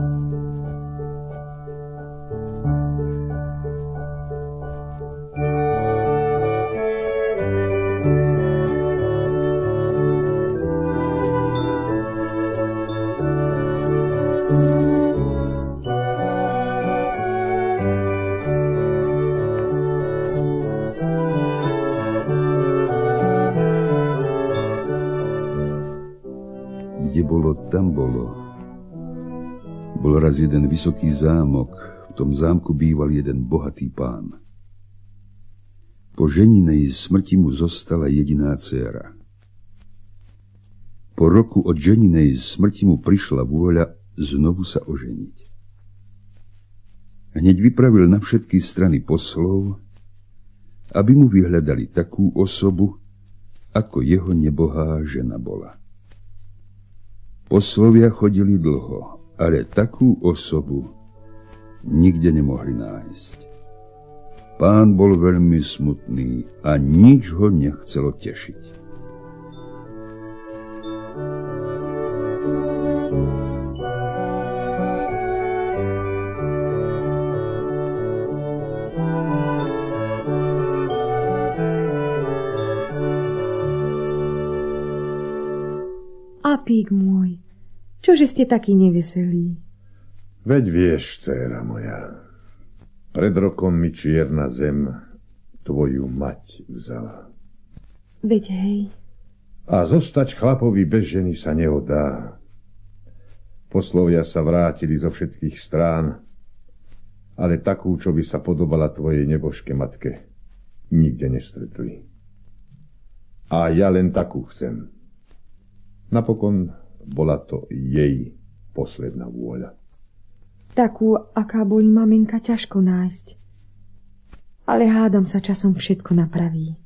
tam Bol raz jeden vysoký zámok, v tom zámku býval jeden bohatý pán. Po ženinej smrti mu zostala jediná dcéra. Po roku od ženinej smrti mu prišla vôľa znovu sa oženiť. Hneď vypravil na všetky strany poslov, aby mu vyhľadali takú osobu, ako jeho nebohá žena bola. Poslovia chodili dlho, ale takú osobu nikde nemohli nájsť. Pán bol veľmi smutný a nič ho nechcelo tešiť. Môj, čože ste taký neveselí? Veď vieš, dcéra moja, pred rokom mi čierna zem tvoju mať vzala. Veď hej. A zostať chlapovi bez ženy sa neodá. Poslovia sa vrátili zo všetkých strán, ale takú, čo by sa podobala tvojej nebožke matke, nikde nestretli. A ja len takú chcem. Napokon bola to jej posledná vôľa. Takú, aká boli maminka, ťažko nájsť. Ale hádam sa časom všetko napraví.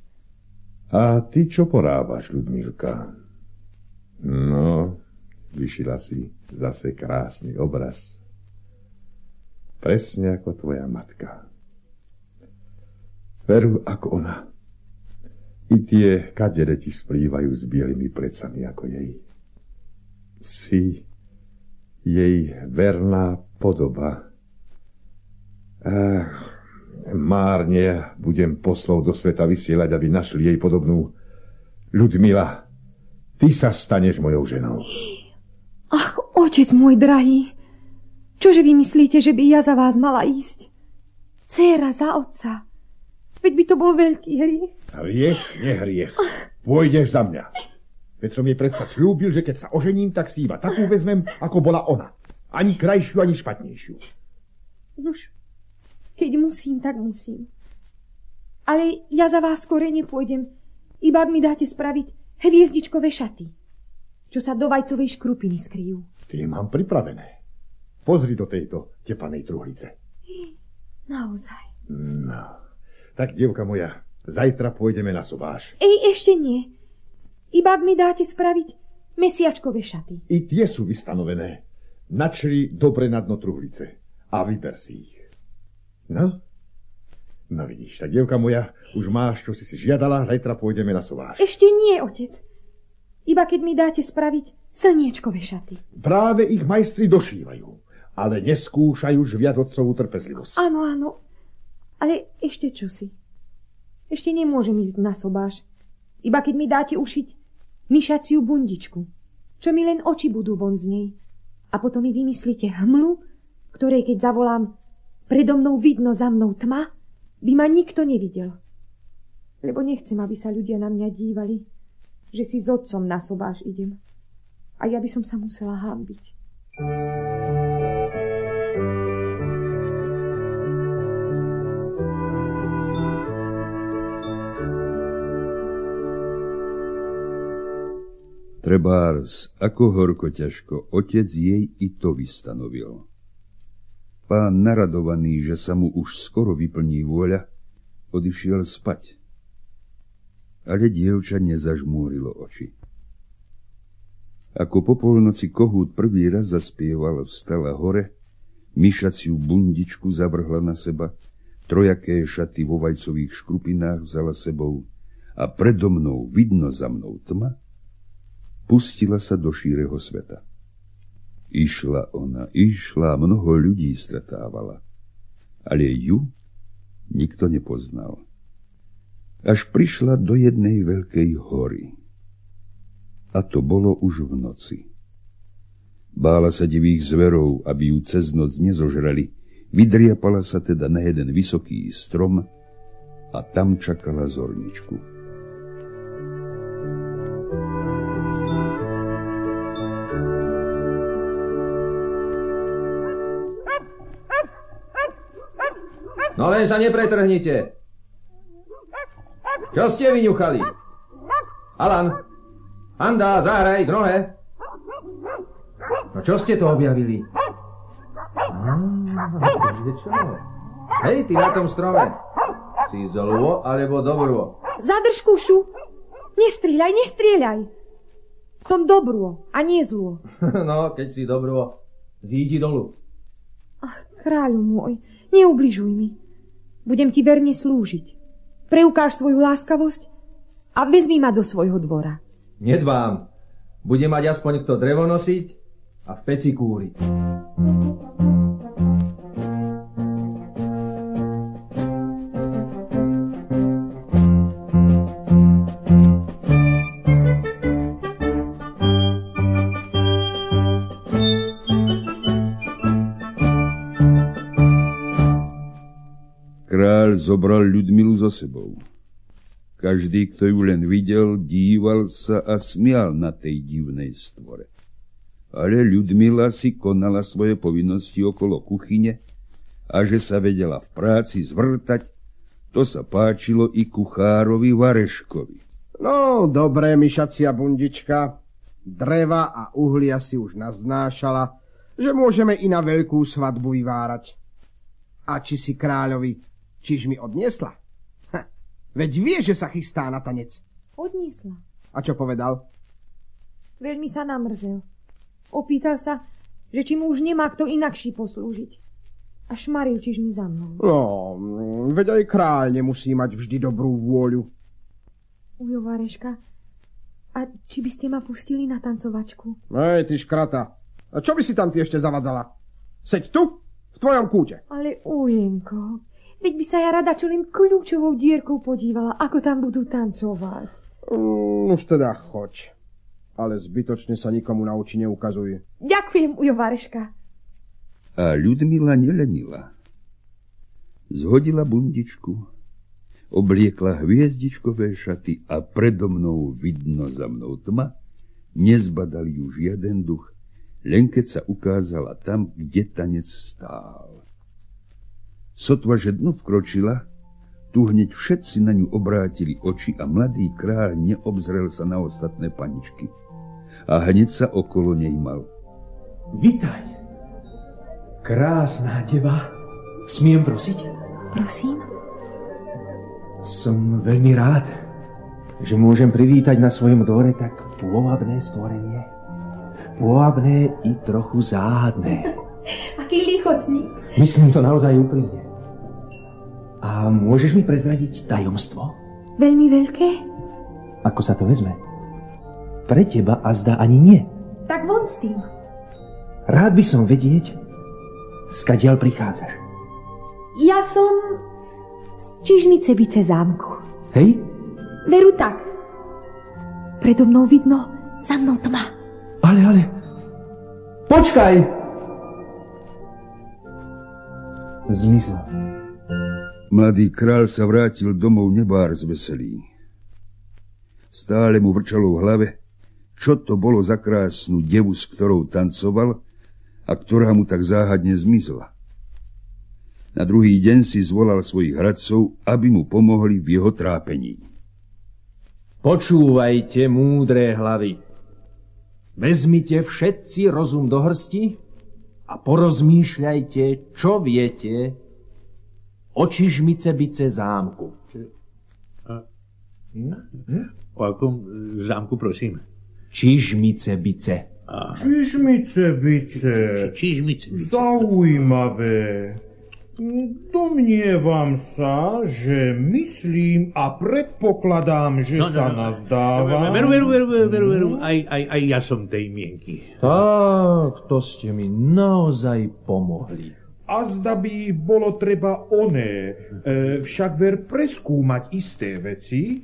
A ty čo porábaš, Ludmilka? No, vyšila si zase krásny obraz. Presne ako tvoja matka. Veru ako ona. I tie kadere ti splývajú s bielými plecami ako jej. Si jej verná podoba. Ach, márne budem poslov do sveta vysielať, aby našli jej podobnú. Ľudmila, ty sa staneš mojou ženou. Ach, otec môj drahý, čože vy myslíte, že by ja za vás mala ísť? Céra za otca. Veď by to bol veľký hriech. Hriech, nehriech. Pôjdeš za mňa. Veď som jej predsa slúbil, že keď sa ožením, tak si iba takú vezmem, ako bola ona. Ani krajšiu, ani špatnejšiu. Nuž, keď musím, tak musím. Ale ja za vás skore nepôjdem, iba ak mi dáte spraviť hviezdičkové šaty, čo sa do vajcovej škrupiny skryjú. Tie mám pripravené. Pozri do tejto tepanej truhlice. Naozaj. No. Tak, dievka moja, zajtra pôjdeme na sobáš. Ej, ešte nie. Iba ak mi dáte spraviť mesiačkové šaty. I tie sú vystanovené. Načri dobre na dno truhlice a vyber si ich. No? No vidíš, tak dievka moja, už máš, čo si si žiadala, zajtra pôjdeme na sobáš. Ešte nie, otec. Iba keď mi dáte spraviť slniečkové šaty. Práve ich majstri došívajú, ale neskúšajú už viac otcovú trpezlivosť. Áno, áno, ale ešte čosi. Ešte nemôžem ísť na sobáš. Iba keď mi dáte ušiť myšaciu bundičku, čo mi len oči budú von z nej. A potom mi vymyslíte hmlu, ktorej keď zavolám predo mnou vidno za mnou tma, by ma nikto nevidel. Lebo nechcem, aby sa ľudia na mňa dívali, že si s otcom na sobáš idem. A ja by som sa musela hámbiť. Trebárs, ako horko ťažko, otec jej i to vystanovil. Pán naradovaný, že sa mu už skoro vyplní vôľa, odišiel spať. Ale dievča nezažmúrilo oči. Ako po polnoci kohút prvý raz zaspieval, vstala hore, myšaciu bundičku zavrhla na seba, trojaké šaty vo vajcových škrupinách vzala sebou a predo mnou vidno za mnou tma, pustila sa do šíreho sveta. Išla ona, išla, mnoho ľudí stretávala, ale ju nikto nepoznal. Až prišla do jednej veľkej hory. A to bolo už v noci. Bála sa divých zverov, aby ju cez noc nezožrali, vydriapala sa teda na jeden vysoký strom a tam čakala zorničku. No len sa nepretrhnite. Čo ste vyňuchali? Alan, Anda, zahraj k nohe. No čo ste to objavili? Hej, ty na tom strome. Si zlo alebo dobro? Zadrž kušu. Nestrieľaj, nestrieľaj. Som dobro a nie zlo. no, keď si dobro, zídi dolu. Ach, kráľu môj, neubližuj mi. Budem ti verne slúžiť. Preukáž svoju láskavosť a vezmi ma do svojho dvora. Nedbám. Bude mať aspoň kto drevo nosiť a v peci kúriť. Zobral Ľudmilu so sebou. Každý, kto ju len videl, díval sa a smial na tej divnej stvore. Ale Ľudmila si konala svoje povinnosti okolo kuchyne a že sa vedela v práci zvrtať, to sa páčilo i kuchárovi Vareškovi. No, dobré, myšacia bundička. Dreva a uhlia si už naznášala, že môžeme i na veľkú svadbu vyvárať. A či si kráľovi Čiž mi odniesla? Ha, veď vie, že sa chystá na tanec. Odniesla. A čo povedal? Veľmi sa namrzel. Opýtal sa, že či mu už nemá kto inakší poslúžiť. A šmaril čiž mi za mnou. No, veď aj kráľ nemusí mať vždy dobrú vôľu. Ujo Vareška, a či by ste ma pustili na tancovačku? Ej, ty škrata. A čo by si tam ty ešte zavadzala? Seď tu, v tvojom kúte. Ale ujenko, Veď by sa ja rada čo len kľúčovou dierkou podívala, ako tam budú tancovať. Mm, už teda choď. Ale zbytočne sa nikomu na oči neukazuje. Ďakujem, Ujo Vareška. A Ľudmila nelenila. Zhodila bundičku, obliekla hviezdičkové šaty a predo mnou vidno za mnou tma, nezbadal ju žiaden duch, len keď sa ukázala tam, kde tanec stál. Sotva, že dnu vkročila, tu hneď všetci na ňu obrátili oči a mladý kráľ neobzrel sa na ostatné paničky. A hneď sa okolo nej mal. Vitaj. Krásná teba. Smiem prosiť? Prosím? Som veľmi rád, že môžem privítať na svojom dvore tak pôvabné stvorenie. Pôvabné i trochu záhadné. Aký lichotník. Myslím to naozaj úprimne. A môžeš mi prezradiť tajomstvo? Veľmi veľké? Ako sa to vezme? Pre teba a zdá ani nie. Tak von s tým. Rád by som vedieť, skadiaľ prichádzaš. Ja som z Čižmice zámku. Hej? Veru tak. Predo mnou vidno, za mnou tma. Ale, ale... Počkaj! Zmizla. Mladý král sa vrátil domov nebár z veselý. Stále mu vrčalo v hlave, čo to bolo za krásnu devu, s ktorou tancoval a ktorá mu tak záhadne zmizla. Na druhý deň si zvolal svojich hradcov, aby mu pomohli v jeho trápení. Počúvajte, múdre hlavy. Vezmite všetci rozum do hrsti a porozmýšľajte, čo viete o Čižmice bice zámku. O akom zámku, prosím? Čižmice bice. Čižmice bice. Čižmice bice. Zaujímavé. Domnievam sa, že myslím a predpokladám, že No, no, sa no. nazdávam. Veru, veru, veru, veru, veru, veru. Aj, aj, aj ja som tej mienky. Tak, to ste mi naozaj pomohli. A zda by bolo treba oné, e, však ver preskúmať isté veci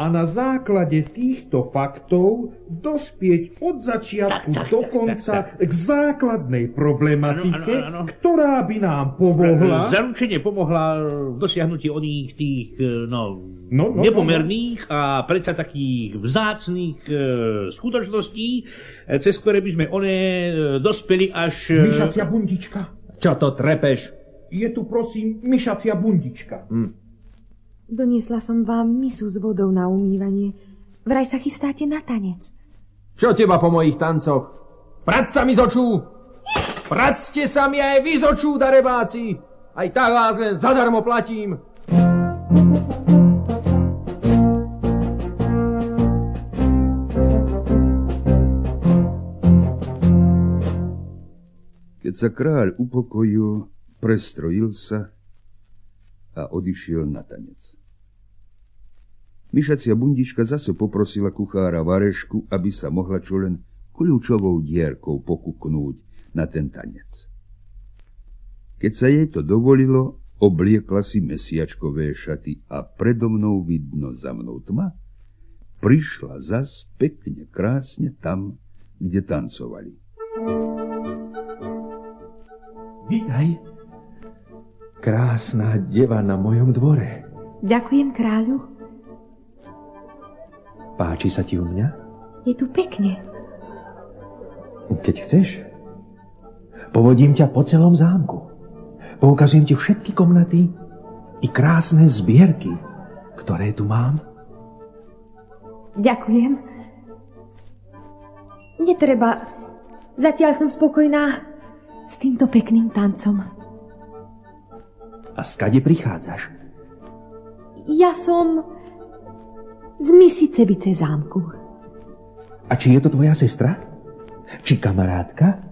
a na základe týchto faktov dospieť od začiatku Tak, tak, do tak, konca tak, k základnej problematike, Áno, áno, áno. ktorá by nám pomohla. Zaručenie pomohla v dosiahnutí oných tých, e, no, No, no, nepomerných a predsa takých vzácných e, skutočností, e, cez ktoré by sme one e, dospeli až... e, Myšacia bundička. Čo to trepeš? Je tu prosím myšacia bundička. Doniesla som vám misu s vodou na umývanie. Vraj sa chystáte na tanec. Čo teba po mojich tancoch? Prať sa mi z očú! Practe sa mi aj vy z očú, darebáci! Aj tak vás len zadarmo platím. Keď sa kráľ upokojil, prestrojil sa a odišiel na tanec. Myšacia bundička zase poprosila kuchára Varešku, aby sa mohla čo len kľúčovou dierkou pokuknúť na ten tanec. Keď sa jej to dovolilo, obliekla si mesiačkové šaty a predo mnou vidno za mnou tma, prišla zas pekne krásne tam, kde tancovali. Vítaj. Krásna deva na mojom dvore. Ďakujem kráľu. Páči sa ti u mňa? Je tu pekne. Keď chceš, povodím ťa po celom zámku. Poukazujem ti všetky komnaty i krásne zbierky, ktoré tu mám. Ďakujem. Netreba. Zatiaľ som spokojná s týmto pekným tancom. A skade prichádzaš? Ja som z Misicebice zámku. A či je to tvoja sestra? Či kamarátka?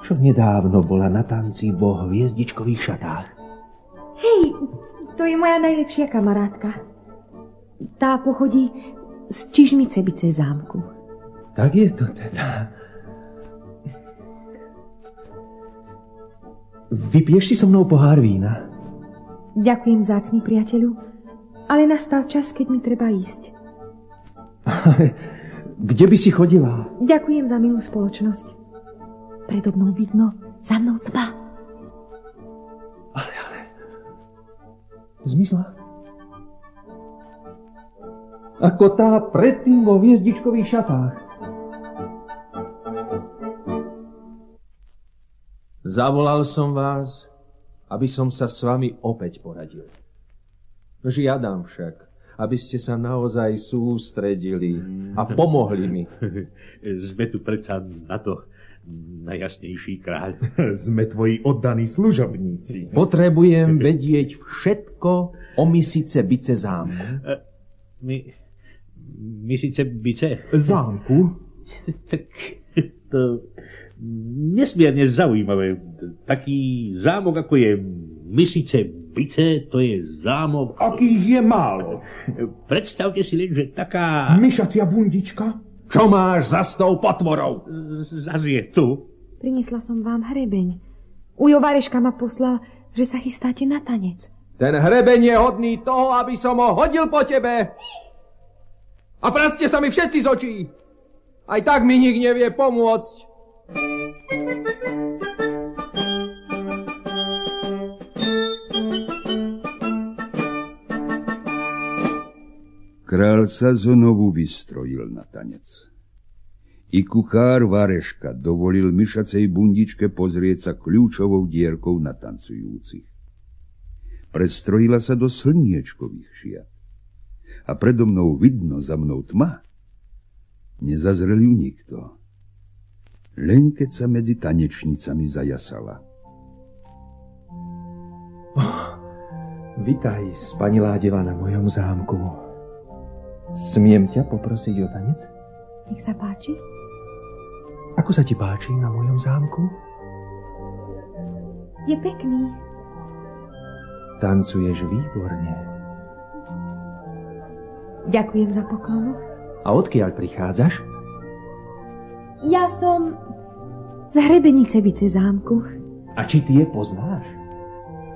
Čo nedávno bola na tanci vo hviezdičkových šatách. Hej, to je moja najlepšia kamarátka. Tá pochodí z Čižmicebice zámku. Tak je to teda. Vypieš si so mnou pohár vína? Ďakujem, zácný priateľu, ale nastal čas, keď mi treba ísť. Ale kde by si chodila? Ďakujem za milú spoločnosť. Predo mnou vidno, za mnou tma. Ale, ale... Zmizla? Ako tá predtým vo hviezdičkových šatách. Zavolal som vás, aby som sa s vami opäť poradil. Žiadam však, aby ste sa naozaj sústredili a pomohli mi. Sme tu predsa na to najjasnejší kráľ. Sme tvoji oddaní služobníci. Potrebujem vedieť všetko o misice bice zámku. My, my síce bice, Zámku? tak to nesmierne zaujímavé. Taký zámok, ako je Misice Bice, to je zámok... Akých je málo. Predstavte si len, že taká... Myšacia bundička? Čo máš za s tou potvorou? Zas je tu. Priniesla som vám hrebeň. Ujo Vareška ma poslal, že sa chystáte na tanec. Ten hrebeň je hodný toho, aby som ho hodil po tebe. A praste sa mi všetci z očí. Aj tak mi nik nevie pomôcť. Král sa znovu vystrojil na tanec. I kuchár Vareška dovolil myšacej bundičke pozrieť sa kľúčovou dierkou na tancujúcich. Prestrojila sa do slniečkových šiat. A predo mnou vidno za mnou tma. Nezazrel ju nikto. Len keď sa medzi tanečnicami zajasala. Vitaj, spanilá deva na mojom zámku. Smiem ťa poprosiť o tanec? Nech sa páči. Ako sa ti páči na mojom zámku? Je pekný. Tancuješ výborne. Ďakujem za poklonu. A odkiaľ prichádzaš? Ja som z hrebenice Bice zámku. A či ty je poznáš?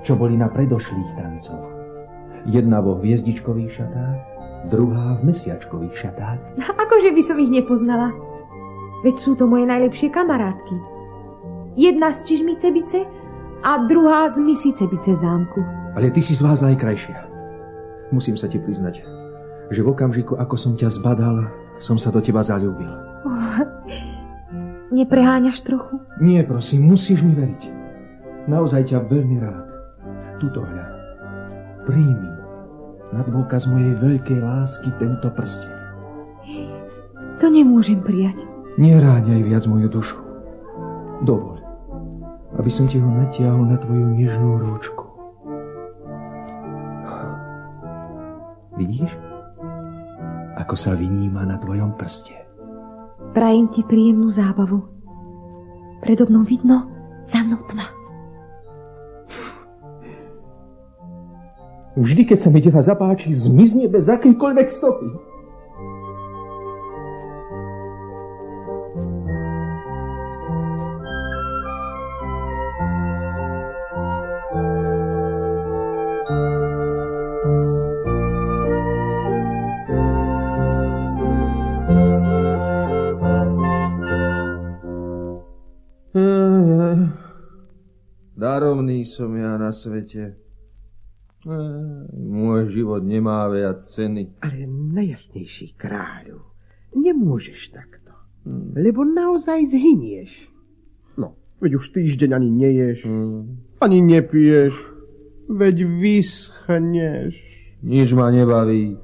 Čo boli na predošlých tancoch? Jedna vo hviezdičkových šatách, druhá v mesiačkových šatách. Akože by som ich nepoznala. Veď sú to moje najlepšie kamarátky. Jedna z Čižmice Bice a druhá z Misice Bice zámku. Ale ty si z vás najkrajšia. Musím sa ti priznať, že v okamžiku, ako som ťa zbadal, som sa do teba zalúbil. Oh, nepreháňaš trochu? Nie, prosím, musíš mi veriť. Naozaj ťa veľmi rád. Tuto hľa. Príjmi na dôkaz mojej veľkej lásky tento prsteň. To nemôžem prijať. Neráňaj viac moju dušu. Dovol, aby som ti ho natiahol na tvoju nežnú rúčku. Vidíš? Ako sa vyníma na tvojom prste. Prajem ti príjemnú zábavu. Predo mnou vidno, za mnou tma. Vždy, keď sa mi deva zapáči, zmizne bez akýkoľvek stopy. Darovný som ja na svete. Môj život nemá viac ceny. Ale najjasnejší kráľu, nemôžeš takto. Hmm. Lebo naozaj zhynieš. No, veď už týždeň ani neješ, hmm. ani nepiješ. Veď vyschneš. Nič ma nebaví.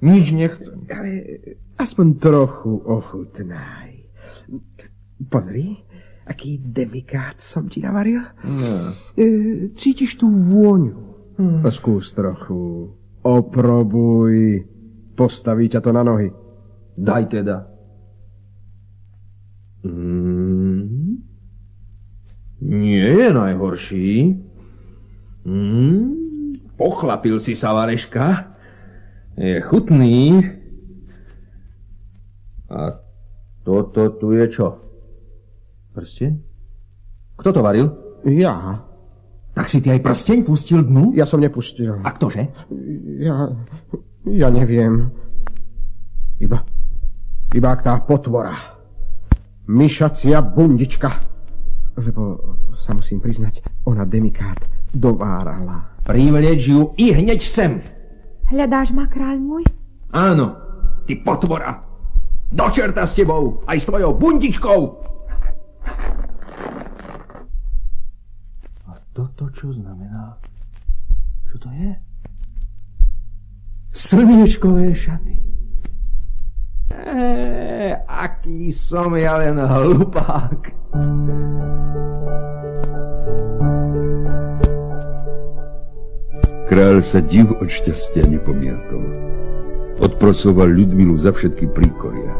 Nič nechcem. Ale aspoň trochu ochutnaj. Pozri, aký demikát som ti navaril. No. E, cítiš tú vôňu. Hmm. Skús trochu. Oprobuj. Postaví ťa to na nohy. Daj teda. Mm. Nie je najhorší. Mm. Pochlapil si sa, Vareška. Je chutný. A toto tu je čo? Prsteň? Kto to varil? Ja. Tak si ty aj prsteň pustil dnu? Ja som nepustil. A ktože? Ja... Ja neviem. Iba... Iba ak tá potvora. Myšacia bundička. Lebo sa musím priznať, ona demikát dovárala. Privleč ju i hneď sem. Hľadáš ma, kráľ môj? Áno, ty potvora. Do čerta s tebou, aj s tvojou bundičkou. toto čo znamená? Čo to je? Slniečkové šaty. Eee, aký som ja len hlupák. Král sa div od šťastia nepomiatol. Odprosoval Ľudmilu za všetky príkoria.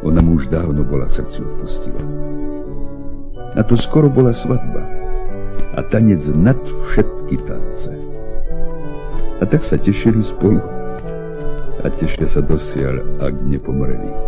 Ona mu už dávno bola v srdci odpustila. A to skoro bola svadba a tanec nad všetky tance. A tak sa tešili spolu a tešia sa dosiaľ, ak nepomreli.